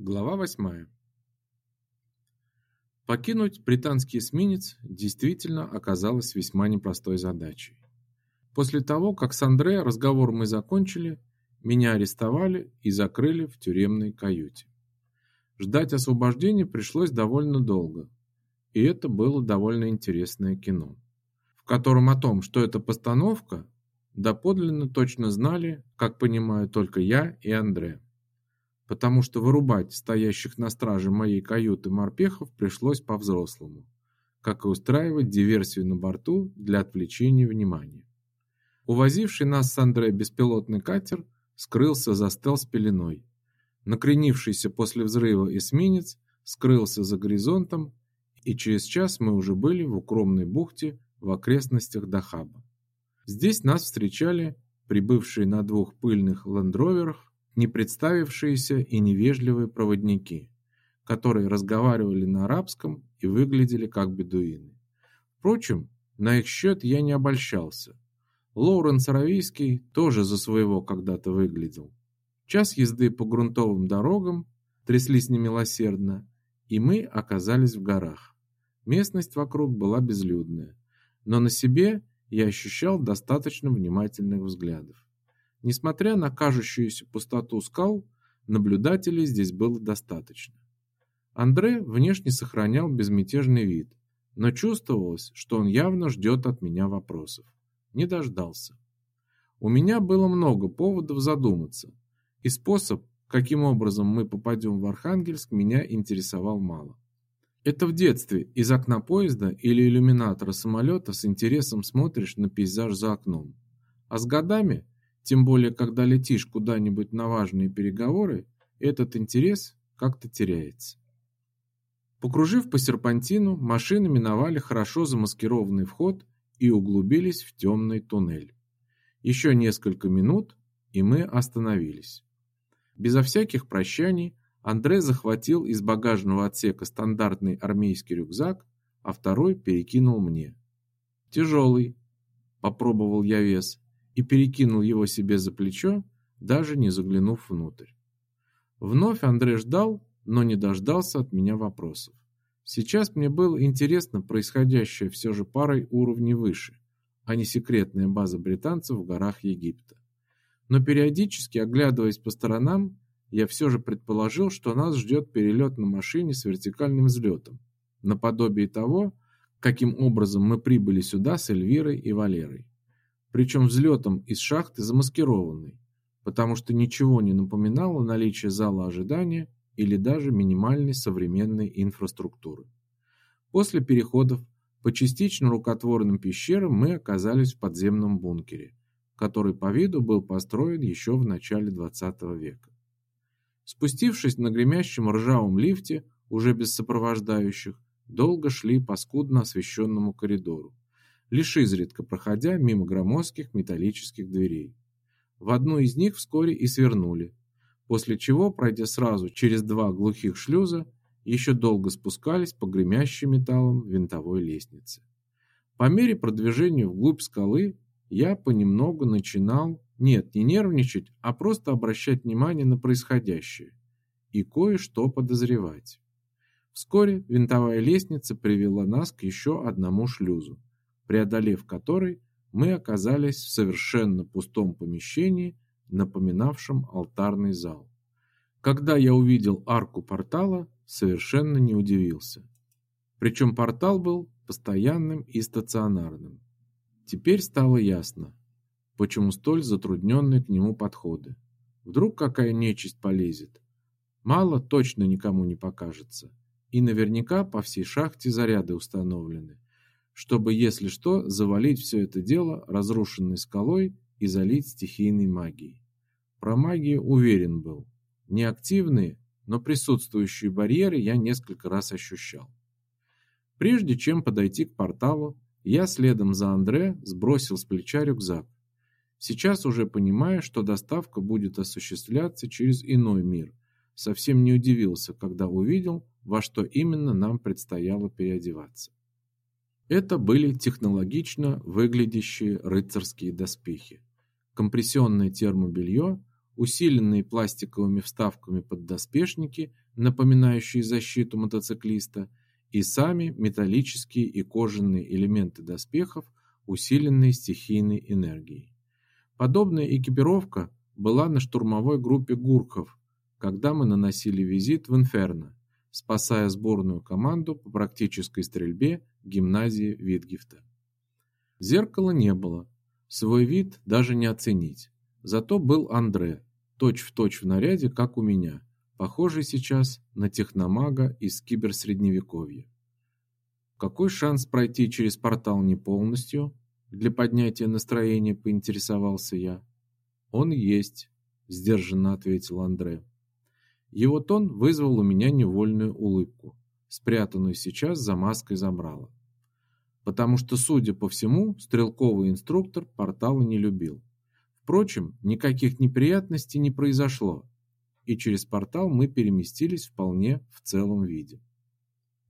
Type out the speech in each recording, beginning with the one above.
Глава 8. Покинуть британский эсминец действительно оказалось весьма непростой задачей. После того, как с Андре разговор мы закончили, меня арестовали и закрыли в тюремной каюте. Ждать освобождения пришлось довольно долго, и это было довольно интересное кино, в котором о том, что это постановка, доподлинно точно знали, как понимаю только я и Андре потому что вырубать стоящих на страже моей каюты морпехов пришлось по-взрослому, как и устраивать диверсию на борту для отвлечения внимания. Увозивший нас с Андре беспилотный катер скрылся за стелс-пеленой. Накренившийся после взрыва эсминец скрылся за горизонтом, и через час мы уже были в укромной бухте в окрестностях Дахаба. Здесь нас встречали прибывшие на двух пыльных лендроверах не представившиеся и невежливые проводники, которые разговаривали на арабском и выглядели как бедуины. Впрочем, на их счет я не обольщался. Лоуренс Аравийский тоже за своего когда-то выглядел. Час езды по грунтовым дорогам тряслись немилосердно, и мы оказались в горах. Местность вокруг была безлюдная, но на себе я ощущал достаточно внимательных взглядов. Несмотря на кажущуюся пустоту скал, наблюдателей здесь было достаточно. Андре внешне сохранял безмятежный вид, но чувствовалось, что он явно ждет от меня вопросов. Не дождался. У меня было много поводов задуматься, и способ, каким образом мы попадем в Архангельск, меня интересовал мало. Это в детстве из окна поезда или иллюминатора самолета с интересом смотришь на пейзаж за окном. А с годами тем более, когда летишь куда-нибудь на важные переговоры, этот интерес как-то теряется. Покружив по серпантину, машины миновали хорошо замаскированный вход и углубились в темный туннель. Еще несколько минут, и мы остановились. Безо всяких прощаний Андре захватил из багажного отсека стандартный армейский рюкзак, а второй перекинул мне. Тяжелый, попробовал я вес, и перекинул его себе за плечо, даже не заглянув внутрь. Вновь Андрей ждал, но не дождался от меня вопросов. Сейчас мне было интересно происходящее все же парой уровней выше, а не секретная база британцев в горах Египта. Но периодически, оглядываясь по сторонам, я все же предположил, что нас ждет перелет на машине с вертикальным взлетом, наподобие того, каким образом мы прибыли сюда с Эльвирой и Валерой причем взлетом из шахты замаскированной, потому что ничего не напоминало наличие зала ожидания или даже минимальной современной инфраструктуры. После переходов по частично рукотворным пещерам мы оказались в подземном бункере, который по виду был построен еще в начале 20 века. Спустившись на гремящем ржавом лифте, уже без сопровождающих, долго шли по скудно освещенному коридору, лишь изредка проходя мимо громоздких металлических дверей. В одну из них вскоре и свернули, после чего, пройдя сразу через два глухих шлюза, еще долго спускались по гремящей металлом винтовой лестнице. По мере продвижения вглубь скалы я понемногу начинал, нет, не нервничать, а просто обращать внимание на происходящее и кое-что подозревать. Вскоре винтовая лестница привела нас к еще одному шлюзу, преодолев который, мы оказались в совершенно пустом помещении, напоминавшем алтарный зал. Когда я увидел арку портала, совершенно не удивился. Причем портал был постоянным и стационарным. Теперь стало ясно, почему столь затрудненные к нему подходы. Вдруг какая нечисть полезет. Мало точно никому не покажется. И наверняка по всей шахте заряды установлены, чтобы, если что, завалить все это дело разрушенной скалой и залить стихийной магией. Про магию уверен был. Неактивные, но присутствующие барьеры я несколько раз ощущал. Прежде чем подойти к порталу, я следом за Андре сбросил с плеча рюкзак. Сейчас уже понимая, что доставка будет осуществляться через иной мир, совсем не удивился, когда увидел, во что именно нам предстояло переодеваться. Это были технологично выглядящие рыцарские доспехи, компрессионное термобелье, усиленные пластиковыми вставками поддоспешники, напоминающие защиту мотоциклиста, и сами металлические и кожаные элементы доспехов, усиленные стихийной энергией. Подобная экипировка была на штурмовой группе гурков, когда мы наносили визит в Инферно, спасая сборную команду по практической стрельбе гимназии Витгифта. Зеркала не было, свой вид даже не оценить. Зато был Андре, точь-в-точь в наряде, как у меня, похожий сейчас на техномага из киберсредневековья. Какой шанс пройти через портал не полностью? Для поднятия настроения поинтересовался я. Он есть, сдержанно ответил Андре. Его тон вызвал у меня невольную улыбку, спрятанную сейчас за маской забрала. Потому что, судя по всему, стрелковый инструктор портала не любил. Впрочем, никаких неприятностей не произошло, и через портал мы переместились вполне в целом виде.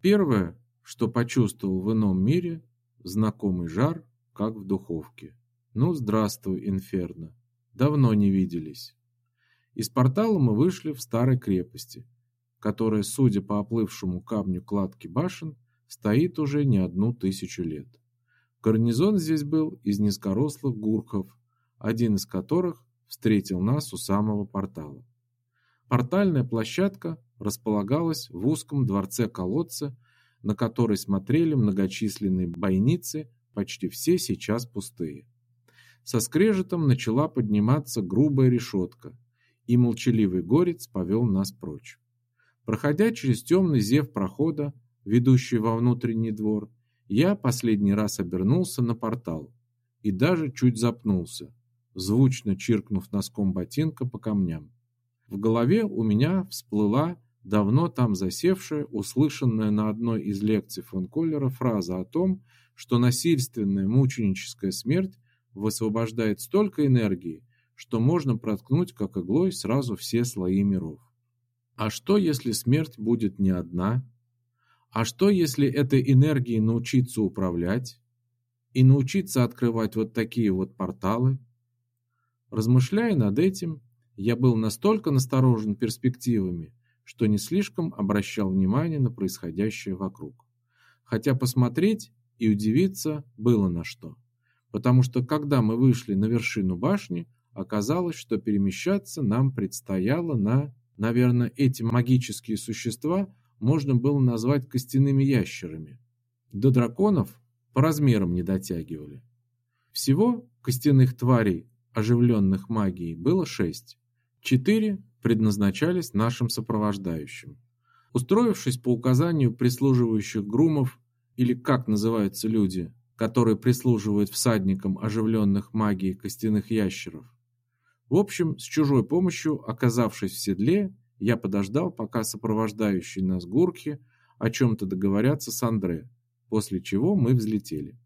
Первое, что почувствовал в ином мире, знакомый жар, как в духовке. Ну, здравствуй, инферно. Давно не виделись. Из портала мы вышли в старой крепости, которая, судя по оплывшему камню кладки башен, стоит уже не одну тысячу лет. Гарнизон здесь был из низкорослых гурков, один из которых встретил нас у самого портала. Портальная площадка располагалась в узком дворце-колодце, на который смотрели многочисленные бойницы, почти все сейчас пустые. Со скрежетом начала подниматься грубая решетка, и молчаливый горец повел нас прочь. Проходя через темный зев прохода, ведущий во внутренний двор, я последний раз обернулся на портал и даже чуть запнулся, звучно чиркнув носком ботинка по камням. В голове у меня всплыла давно там засевшая, услышанная на одной из лекций фон Коллера фраза о том, что насильственная мученическая смерть высвобождает столько энергии, что можно проткнуть как иглой сразу все слои миров. А что, если смерть будет не одна? А что, если этой энергией научиться управлять и научиться открывать вот такие вот порталы? Размышляя над этим, я был настолько насторожен перспективами, что не слишком обращал внимание на происходящее вокруг. Хотя посмотреть и удивиться было на что. Потому что когда мы вышли на вершину башни, оказалось, что перемещаться нам предстояло на, наверное, эти магические существа можно было назвать костяными ящерами. До драконов по размерам не дотягивали. Всего костяных тварей оживленных магией было шесть. Четыре предназначались нашим сопровождающим. Устроившись по указанию прислуживающих грумов, или как называются люди, которые прислуживают всадникам оживленных магией костяных ящеров. В общем, с чужой помощью, оказавшись в седле, я подождал, пока сопровождающие нас гурки о чем-то договорятся с Андре, после чего мы взлетели.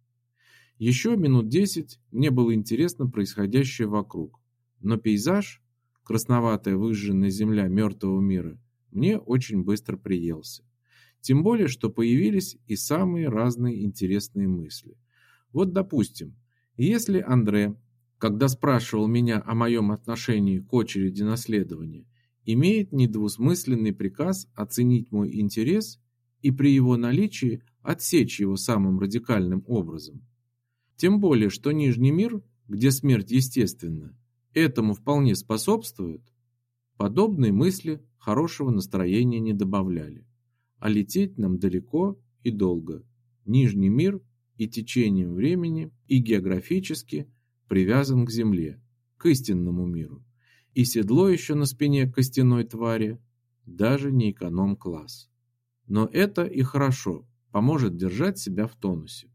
Еще минут десять мне было интересно происходящее вокруг, но пейзаж, красноватая выжженная земля мертвого мира, мне очень быстро приелся. Тем более, что появились и самые разные интересные мысли. Вот, допустим, если Андре, когда спрашивал меня о моем отношении к очереди наследования, имеет недвусмысленный приказ оценить мой интерес и при его наличии отсечь его самым радикальным образом, тем более, что Нижний мир, где смерть естественна, этому вполне способствует. Подобные мысли хорошего настроения не добавляли. А лететь нам далеко и долго. Нижний мир и течением времени, и географически привязан к земле, к истинному миру. И седло еще на спине костяной твари, даже не эконом-класс. Но это и хорошо, поможет держать себя в тонусе.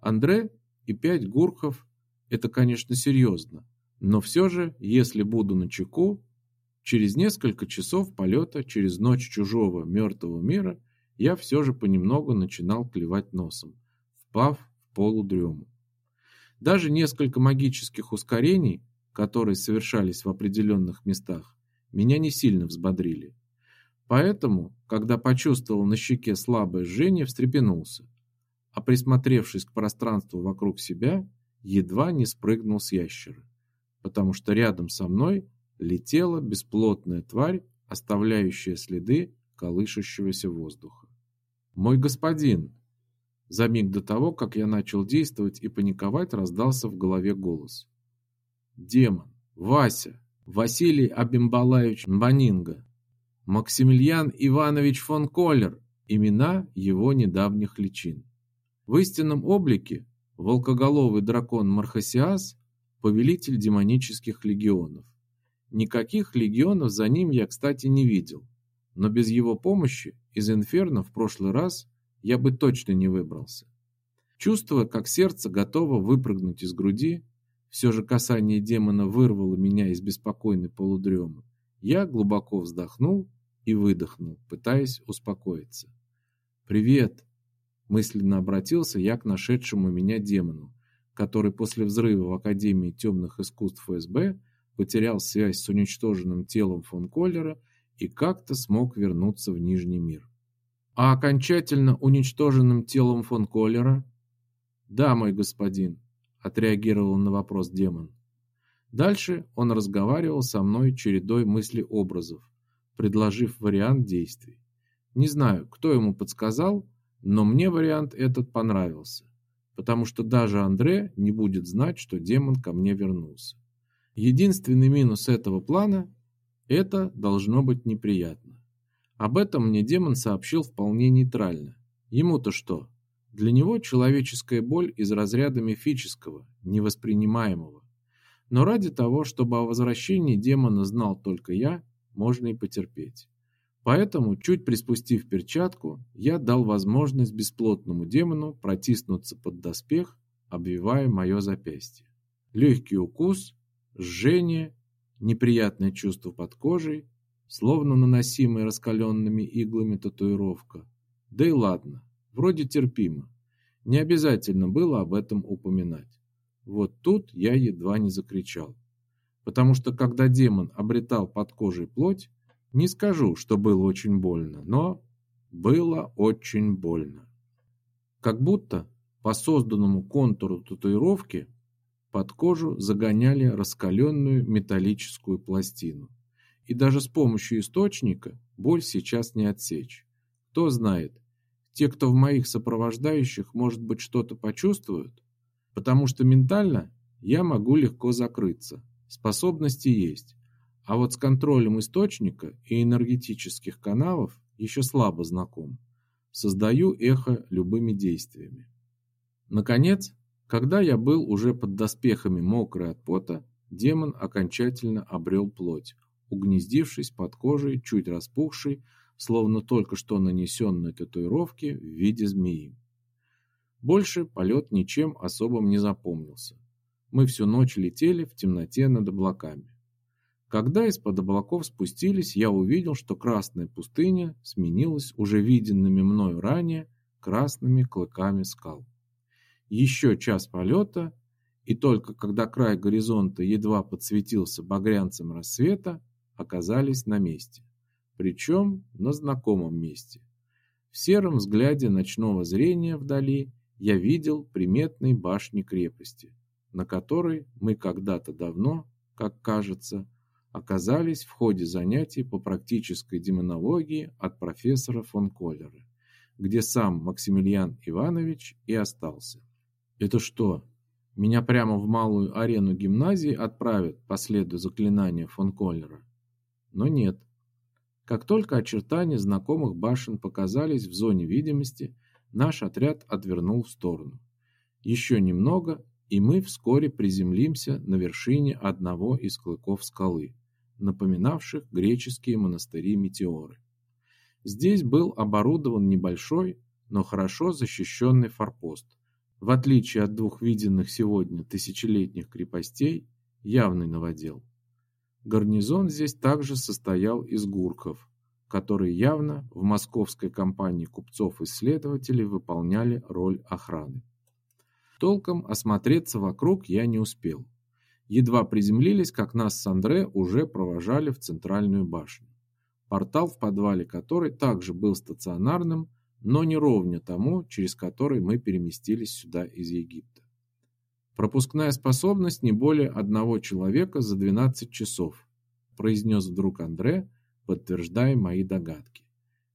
Андре и пять гурков – это, конечно, серьезно, но все же, если буду на чеку, через несколько часов полета через ночь чужого мертвого мира я все же понемногу начинал клевать носом, впав в полудрему. Даже несколько магических ускорений, которые совершались в определенных местах, меня не сильно взбодрили. Поэтому, когда почувствовал на щеке слабое жжение, встрепенулся а присмотревшись к пространству вокруг себя, едва не спрыгнул с ящера, потому что рядом со мной летела бесплотная тварь, оставляющая следы колышущегося воздуха. «Мой господин!» За миг до того, как я начал действовать и паниковать, раздался в голове голос. «Демон! Вася! Василий Абимбалаевич Банинга! Максимилиан Иванович фон Коллер!» Имена его недавних личин. В истинном облике волкоголовый дракон Мархасиас – повелитель демонических легионов. Никаких легионов за ним я, кстати, не видел, но без его помощи из Инферно в прошлый раз я бы точно не выбрался. Чувствуя, как сердце готово выпрыгнуть из груди, все же касание демона вырвало меня из беспокойной полудремы, я глубоко вздохнул и выдохнул, пытаясь успокоиться. «Привет!» – мысленно обратился я к нашедшему меня демону, который после взрыва в Академии темных искусств ФСБ потерял связь с уничтоженным телом фон Коллера и как-то смог вернуться в Нижний мир. А окончательно уничтоженным телом фон Коллера? Да, мой господин, отреагировал на вопрос демон. Дальше он разговаривал со мной чередой мыслеобразов, предложив вариант действий. Не знаю, кто ему подсказал, но мне вариант этот понравился, потому что даже Андре не будет знать, что демон ко мне вернулся. Единственный минус этого плана – это должно быть неприятно. Об этом мне демон сообщил вполне нейтрально. Ему-то что? Для него человеческая боль из разряда мифического, невоспринимаемого. Но ради того, чтобы о возвращении демона знал только я, можно и потерпеть. Поэтому, чуть приспустив перчатку, я дал возможность бесплотному демону протиснуться под доспех, обвивая мое запястье. Легкий укус, жжение, неприятное чувство под кожей, словно наносимая раскаленными иглами татуировка. Да и ладно, вроде терпимо. Не обязательно было об этом упоминать. Вот тут я едва не закричал. Потому что когда демон обретал под кожей плоть, не скажу, что было очень больно, но было очень больно. Как будто по созданному контуру татуировки под кожу загоняли раскаленную металлическую пластину и даже с помощью источника боль сейчас не отсечь. Кто знает, те, кто в моих сопровождающих, может быть, что-то почувствуют, потому что ментально я могу легко закрыться, способности есть, а вот с контролем источника и энергетических каналов еще слабо знаком. Создаю эхо любыми действиями. Наконец, когда я был уже под доспехами мокрый от пота, демон окончательно обрел плоть, угнездившись под кожей, чуть распухшей, словно только что нанесенной татуировки в виде змеи. Больше полет ничем особым не запомнился. Мы всю ночь летели в темноте над облаками. Когда из-под облаков спустились, я увидел, что красная пустыня сменилась уже виденными мною ранее красными клыками скал. Еще час полета, и только когда край горизонта едва подсветился багрянцем рассвета, оказались на месте. Причем на знакомом месте. В сером взгляде ночного зрения вдали я видел приметные башни крепости, на которой мы когда-то давно, как кажется, оказались в ходе занятий по практической демонологии от профессора фон Коллера, где сам Максимилиан Иванович и остался. Это что, меня прямо в малую арену гимназии отправят по следу заклинания фон Коллера? но нет. Как только очертания знакомых башен показались в зоне видимости, наш отряд отвернул в сторону. Еще немного, и мы вскоре приземлимся на вершине одного из клыков скалы, напоминавших греческие монастыри-метеоры. Здесь был оборудован небольшой, но хорошо защищенный форпост. В отличие от двух виденных сегодня тысячелетних крепостей, явный новодел. Гарнизон здесь также состоял из гурков, которые явно в московской компании купцов-исследователей выполняли роль охраны. Толком осмотреться вокруг я не успел. Едва приземлились, как нас с Андре уже провожали в центральную башню. Портал в подвале которой также был стационарным, но не ровня тому, через который мы переместились сюда из Египта. Пропускная способность не более одного человека за 12 часов. произнес вдруг Андре, подтверждая мои догадки.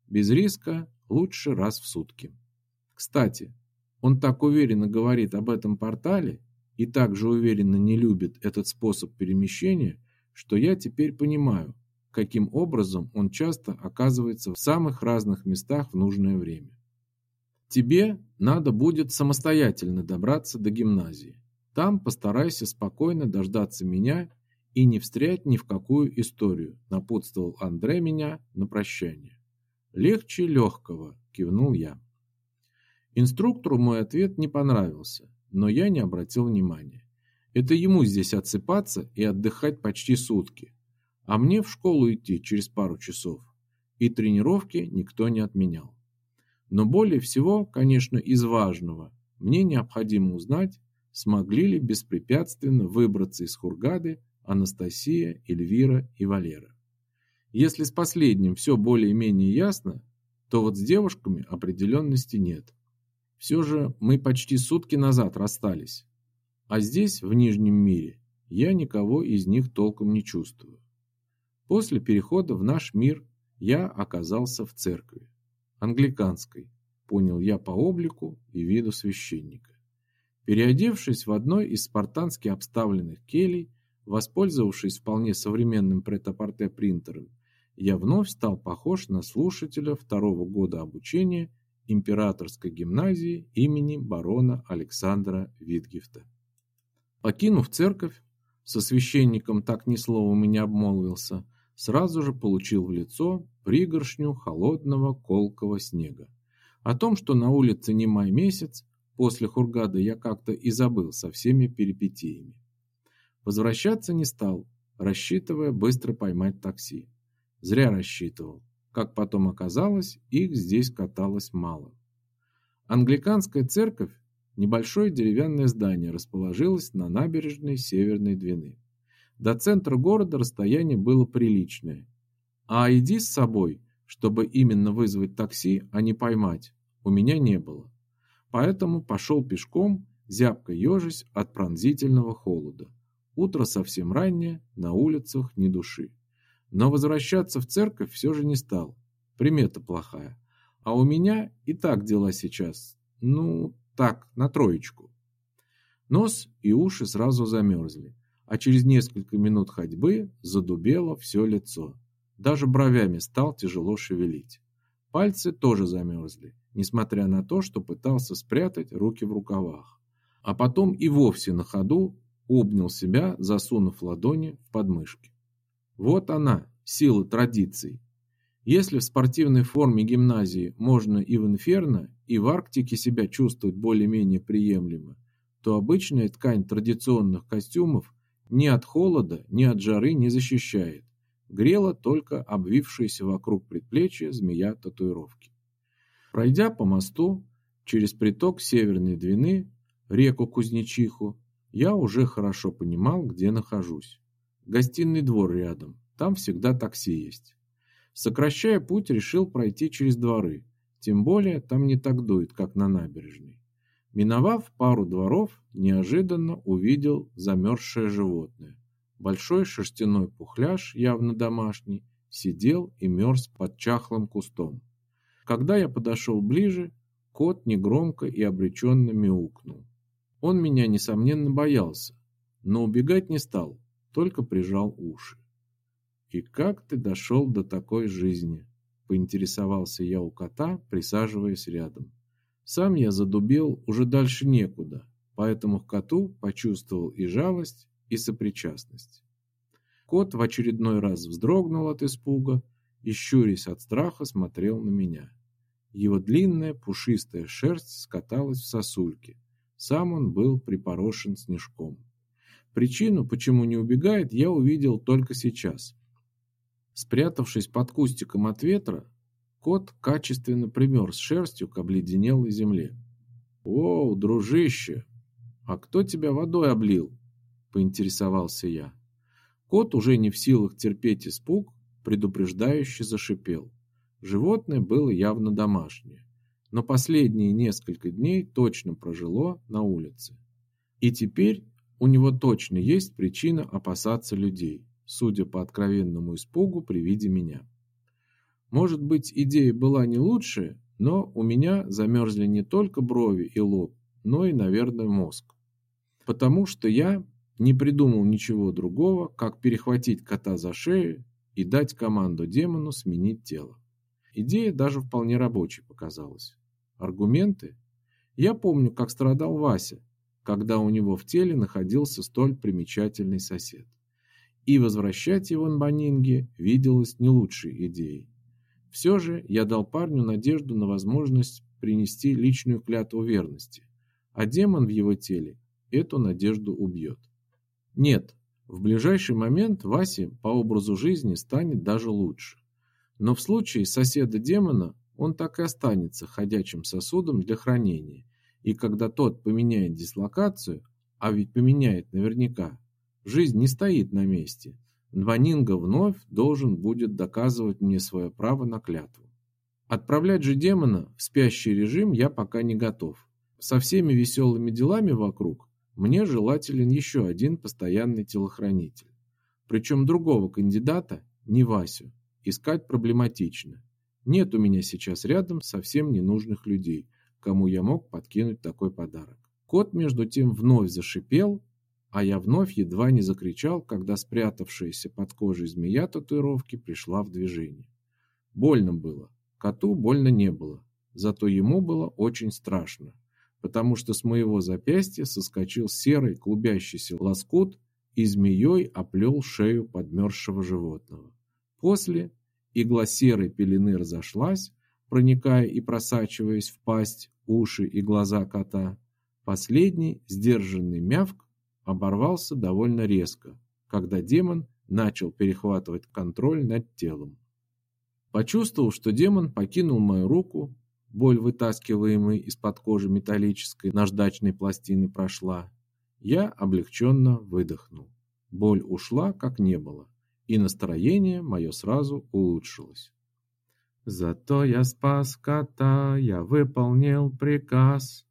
Без риска лучше раз в сутки. Кстати, он так уверенно говорит об этом портале и также уверенно не любит этот способ перемещения, что я теперь понимаю, каким образом он часто оказывается в самых разных местах в нужное время. Тебе надо будет самостоятельно добраться до гимназии. Там постарайся спокойно дождаться меня и не встрять ни в какую историю, напутствовал Андрей меня на прощание. Легче легкого, кивнул я. Инструктору мой ответ не понравился, но я не обратил внимания. Это ему здесь отсыпаться и отдыхать почти сутки, а мне в школу идти через пару часов. И тренировки никто не отменял. Но более всего, конечно, из важного, мне необходимо узнать, смогли ли беспрепятственно выбраться из Хургады Анастасия, Эльвира и Валера. Если с последним все более-менее ясно, то вот с девушками определенности нет. Все же мы почти сутки назад расстались. А здесь, в Нижнем мире, я никого из них толком не чувствую. После перехода в наш мир я оказался в церкви. Англиканской, понял я по облику и виду священника. Переодевшись в одной из спартански обставленных келей, воспользовавшись вполне современным прет-а-порте принтером, я вновь стал похож на слушателя второго года обучения императорской гимназии имени барона Александра Витгефта. Покинув церковь, со священником так ни словом и не обмолвился, сразу же получил в лицо пригоршню холодного колкого снега. О том, что на улице не май месяц, после Хургада я как-то и забыл со всеми перипетиями. Возвращаться не стал, рассчитывая быстро поймать такси. Зря рассчитывал. Как потом оказалось, их здесь каталось мало. Англиканская церковь, небольшое деревянное здание, расположилось на набережной Северной Двины. До центра города расстояние было приличное. А иди с собой, чтобы именно вызвать такси, а не поймать, у меня не было. Поэтому пошел пешком, зябко ежась от пронзительного холода. Утро совсем раннее, на улицах ни души. Но возвращаться в церковь все же не стал. Примета плохая. А у меня и так дела сейчас. Ну, так, на троечку. Нос и уши сразу замерзли, а через несколько минут ходьбы задубело все лицо. Даже бровями стал тяжело шевелить. Пальцы тоже замерзли, несмотря на то, что пытался спрятать руки в рукавах. А потом и вовсе на ходу обнял себя, засунув ладони в подмышки. Вот она, сила традиций. Если в спортивной форме гимназии можно и в инферно, и в Арктике себя чувствовать более-менее приемлемо, то обычная ткань традиционных костюмов ни от холода, ни от жары не защищает. Грела только обвившаяся вокруг предплечья змея татуировки. Пройдя по мосту через приток Северной Двины, реку Кузнечиху, я уже хорошо понимал, где нахожусь. Гостиный двор рядом, там всегда такси есть. Сокращая путь, решил пройти через дворы, тем более там не так дует, как на набережной. Миновав пару дворов, неожиданно увидел замерзшее животное. Большой шерстяной пухляж, явно домашний, сидел и мерз под чахлым кустом. Когда я подошел ближе, кот негромко и обреченно мяукнул. Он меня, несомненно, боялся, но убегать не стал, только прижал уши. «И как ты дошел до такой жизни?» – поинтересовался я у кота, присаживаясь рядом. Сам я задубел уже дальше некуда, поэтому к коту почувствовал и жалость, и сопричастность. Кот в очередной раз вздрогнул от испуга и, щурясь от страха, смотрел на меня. Его длинная пушистая шерсть скаталась в сосульки. Сам он был припорошен снежком. Причину, почему не убегает, я увидел только сейчас. Спрятавшись под кустиком от ветра, кот качественно примерз шерстью к обледенелой земле. «Оу, дружище, а кто тебя водой облил?» – поинтересовался я. Кот, уже не в силах терпеть испуг, предупреждающе зашипел. Животное было явно домашнее, но последние несколько дней точно прожило на улице. И теперь у него точно есть причина опасаться людей. судя по откровенному испугу при виде меня. Может быть, идея была не лучшая, но у меня замерзли не только брови и лоб, но и, наверное, мозг. Потому что я не придумал ничего другого, как перехватить кота за шею и дать команду демону сменить тело. Идея даже вполне рабочей показалась. Аргументы? Я помню, как страдал Вася, когда у него в теле находился столь примечательный сосед. И возвращать его на Банинге виделось не лучшей идеей. Все же я дал парню надежду на возможность принести личную клятву верности, а демон в его теле эту надежду убьет. Нет, в ближайший момент Васе по образу жизни станет даже лучше. Но в случае соседа демона он так и останется ходячим сосудом для хранения. И когда тот поменяет дислокацию, а ведь поменяет наверняка, жизнь не стоит на месте. Нванинга вновь должен будет доказывать мне свое право на клятву. Отправлять же демона в спящий режим я пока не готов. Со всеми веселыми делами вокруг мне желателен еще один постоянный телохранитель. Причем другого кандидата, не Васю, искать проблематично. Нет у меня сейчас рядом совсем ненужных людей, кому я мог подкинуть такой подарок. Кот между тем вновь зашипел, а я вновь едва не закричал, когда спрятавшаяся под кожей змея татуировки пришла в движение. Больно было. Коту больно не было, зато ему было очень страшно, потому что с моего запястья соскочил серый клубящийся лоскут и змеей оплел шею подмерзшего животного. После Игла серой пелены разошлась, проникая и просачиваясь в пасть, уши и глаза кота. Последний, сдержанный мявк, оборвался довольно резко, когда демон начал перехватывать контроль над телом. Почувствовав, что демон покинул мою руку, боль, вытаскиваемой из-под кожи металлической наждачной пластины, прошла. Я облегченно выдохнул. Боль ушла, как не было и настроение мое сразу улучшилось. Зато я спас кота, я выполнил приказ,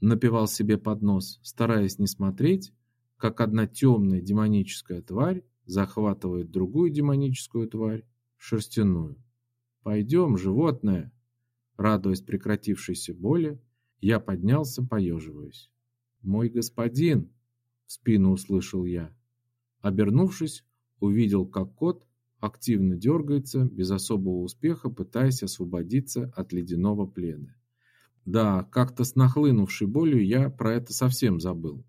напевал себе под нос, стараясь не смотреть, как одна темная демоническая тварь захватывает другую демоническую тварь, шерстяную. Пойдем, животное, радуясь прекратившейся боли, я поднялся, поеживаясь. Мой господин, в спину услышал я. Обернувшись, увидел, как кот активно дергается, без особого успеха пытаясь освободиться от ледяного плена. Да, как-то с нахлынувшей болью я про это совсем забыл.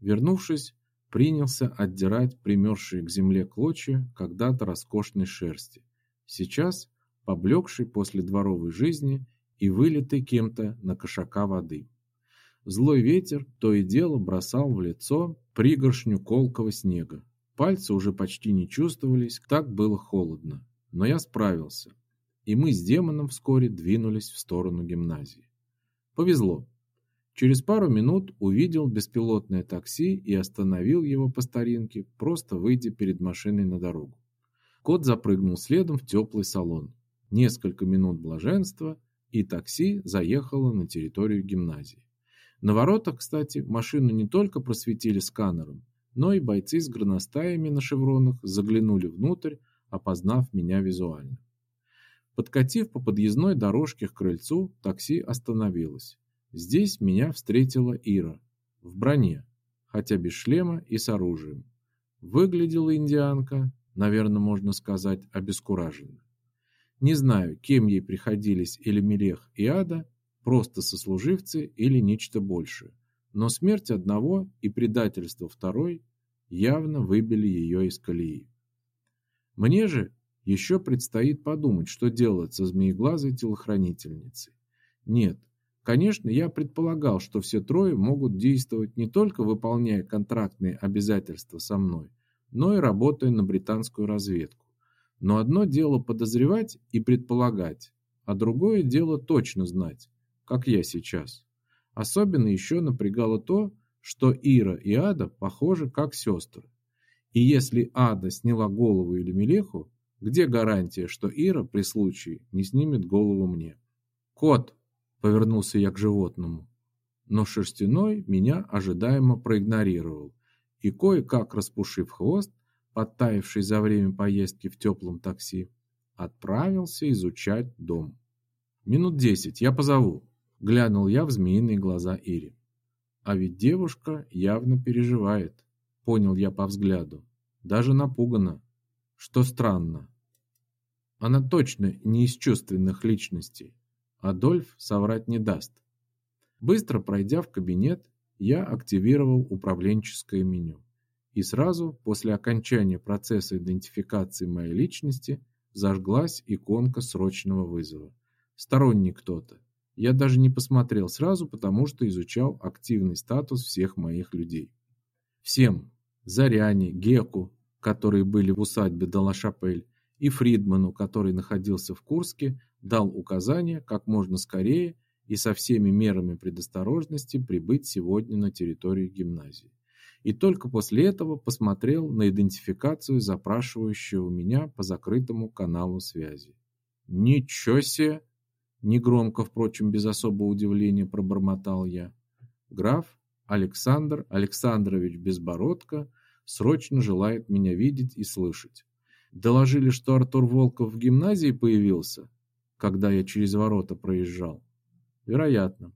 Вернувшись, принялся отдирать примерзшие к земле клочья когда-то роскошной шерсти, сейчас поблекшей после дворовой жизни и вылитой кем-то на кошака воды. Злой ветер то и дело бросал в лицо пригоршню колкого снега, Пальцы уже почти не чувствовались, так было холодно. Но я справился, и мы с демоном вскоре двинулись в сторону гимназии. Повезло. Через пару минут увидел беспилотное такси и остановил его по старинке, просто выйдя перед машиной на дорогу. Кот запрыгнул следом в теплый салон. Несколько минут блаженства, и такси заехало на территорию гимназии. На воротах, кстати, машину не только просветили сканером, но и бойцы с горностаями на шевронах заглянули внутрь, опознав меня визуально. Подкатив по подъездной дорожке к крыльцу, такси остановилось. Здесь меня встретила Ира в броне, хотя без шлема и с оружием. Выглядела индианка, наверное, можно сказать, обескураженно. Не знаю, кем ей приходились или Мелех и Ада, просто сослуживцы или нечто большее но смерть одного и предательство второй явно выбили ее из колеи. Мне же еще предстоит подумать, что делать со змееглазой телохранительницей. Нет, конечно, я предполагал, что все трое могут действовать не только выполняя контрактные обязательства со мной, но и работая на британскую разведку. Но одно дело подозревать и предполагать, а другое дело точно знать, как я сейчас. Особенно еще напрягало то, что Ира и Ада похожи как сестры. И если Ада сняла голову или Мелеху, где гарантия, что Ира при случае не снимет голову мне? Кот, повернулся я к животному, но шерстяной меня ожидаемо проигнорировал и кое-как распушив хвост, подтаявший за время поездки в теплом такси, отправился изучать дом. Минут десять, я позову, глянул я в змеиные глаза Ири. А ведь девушка явно переживает, понял я по взгляду, даже напугана, что странно. Она точно не из чувственных личностей. Адольф соврать не даст. Быстро пройдя в кабинет, я активировал управленческое меню. И сразу после окончания процесса идентификации моей личности зажглась иконка срочного вызова. Сторонний кто-то. Я даже не посмотрел сразу, потому что изучал активный статус всех моих людей. Всем, Заряне, Геку, которые были в усадьбе Далашапель, и Фридману, который находился в Курске, дал указание как можно скорее и со всеми мерами предосторожности прибыть сегодня на территорию гимназии. И только после этого посмотрел на идентификацию запрашивающего меня по закрытому каналу связи. Ничего себе, негромко, впрочем, без особого удивления пробормотал я. Граф Александр Александрович Безбородко срочно желает меня видеть и слышать. Доложили, что Артур Волков в гимназии появился, когда я через ворота проезжал. Вероятно.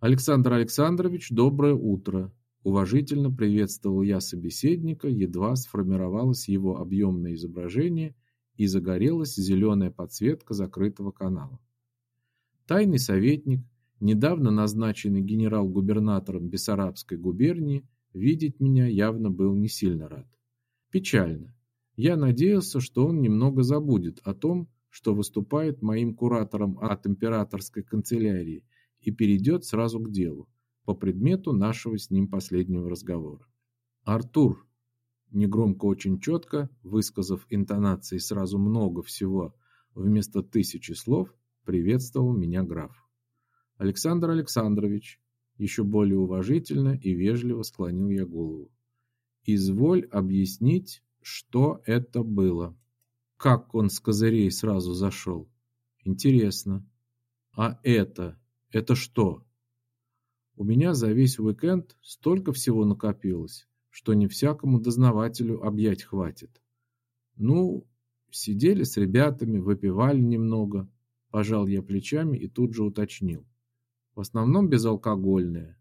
Александр Александрович, доброе утро. Уважительно приветствовал я собеседника, едва сформировалось его объемное изображение и загорелась зеленая подсветка закрытого канала. Тайный советник, недавно назначенный генерал-губернатором Бессарабской губернии, видеть меня явно был не сильно рад. Печально. Я надеялся, что он немного забудет о том, что выступает моим куратором от императорской канцелярии и перейдет сразу к делу, по предмету нашего с ним последнего разговора. Артур, негромко очень четко, высказав интонацией сразу много всего вместо тысячи слов, приветствовал меня граф. Александр Александрович, еще более уважительно и вежливо склонил я голову. Изволь объяснить, что это было. Как он с козырей сразу зашел? Интересно. А это? Это что? У меня за весь уикенд столько всего накопилось, что не всякому дознавателю объять хватит. Ну, сидели с ребятами, выпивали немного, пожал я плечами и тут же уточнил. В основном безалкогольное.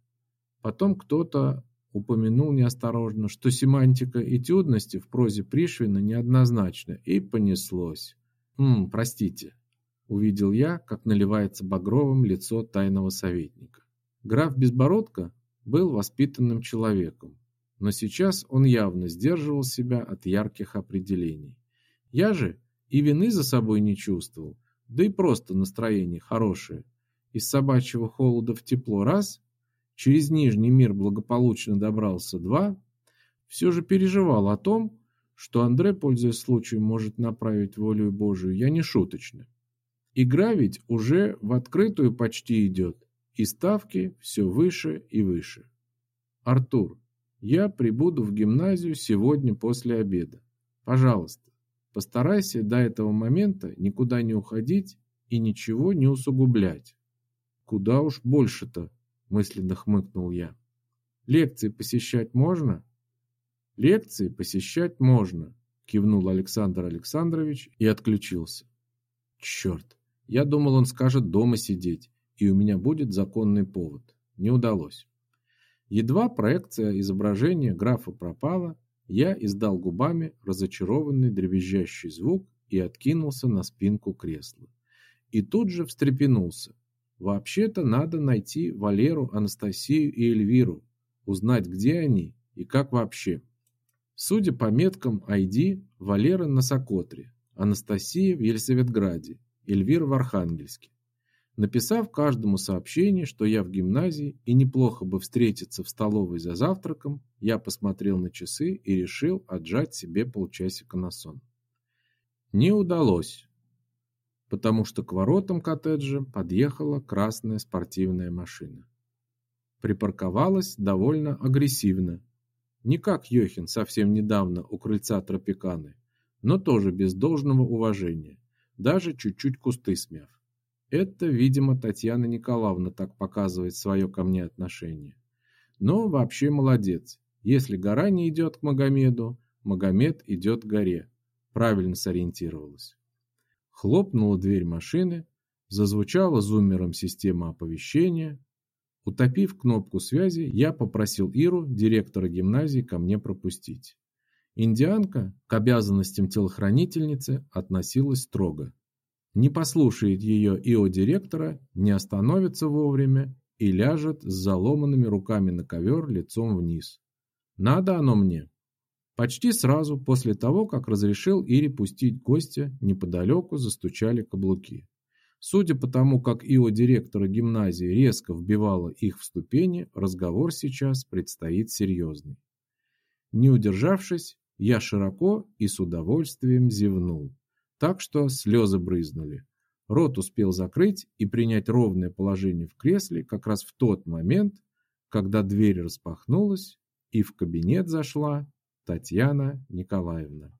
Потом кто-то упомянул неосторожно, что семантика этюдности в прозе Пришвина неоднозначна, и понеслось. «Хм, простите», — увидел я, как наливается багровым лицо тайного советника. Граф Безбородко был воспитанным человеком, но сейчас он явно сдерживал себя от ярких определений. Я же и вины за собой не чувствовал, да и просто настроение хорошее. Из собачьего холода в тепло раз — через Нижний мир благополучно добрался два, все же переживал о том, что Андре, пользуясь случаем, может направить волю Божию, я не шуточно. Игра ведь уже в открытую почти идет, и ставки все выше и выше. Артур, я прибуду в гимназию сегодня после обеда. Пожалуйста, постарайся до этого момента никуда не уходить и ничего не усугублять. Куда уж больше-то, мысленно хмыкнул я. Лекции посещать можно? Лекции посещать можно, кивнул Александр Александрович и отключился. Черт, я думал, он скажет дома сидеть, и у меня будет законный повод. Не удалось. Едва проекция изображения графа пропала, я издал губами разочарованный дребезжащий звук и откинулся на спинку кресла. И тут же встрепенулся. Вообще-то надо найти Валеру, Анастасию и Эльвиру, узнать, где они и как вообще. Судя по меткам ID, Валера на Сокотре, Анастасия в Елисаветграде, Эльвира в Архангельске. Написав каждому сообщение, что я в гимназии и неплохо бы встретиться в столовой за завтраком, я посмотрел на часы и решил отжать себе полчасика на сон. Не удалось потому что к воротам коттеджа подъехала красная спортивная машина. Припарковалась довольно агрессивно. Не как Йохин совсем недавно у крыльца Тропиканы, но тоже без должного уважения, даже чуть-чуть кусты смяв. Это, видимо, Татьяна Николаевна так показывает свое ко мне отношение. Но вообще молодец. Если гора не идет к Магомеду, Магомед идет к горе. Правильно сориентировалась. Хлопнула дверь машины, зазвучала зуммером система оповещения. Утопив кнопку связи, я попросил Иру, директора гимназии, ко мне пропустить. Индианка к обязанностям телохранительницы относилась строго. Не послушает ее ИО-директора, не остановится вовремя и ляжет с заломанными руками на ковер лицом вниз. Надо оно мне. Почти сразу после того, как разрешил Ире пустить гостя, неподалеку застучали каблуки. Судя по тому, как ИО директора гимназии резко вбивала их в ступени, разговор сейчас предстоит серьезный. Не удержавшись, я широко и с удовольствием зевнул, так что слезы брызнули. Рот успел закрыть и принять ровное положение в кресле как раз в тот момент, когда дверь распахнулась и в кабинет зашла Татьяна Николаевна.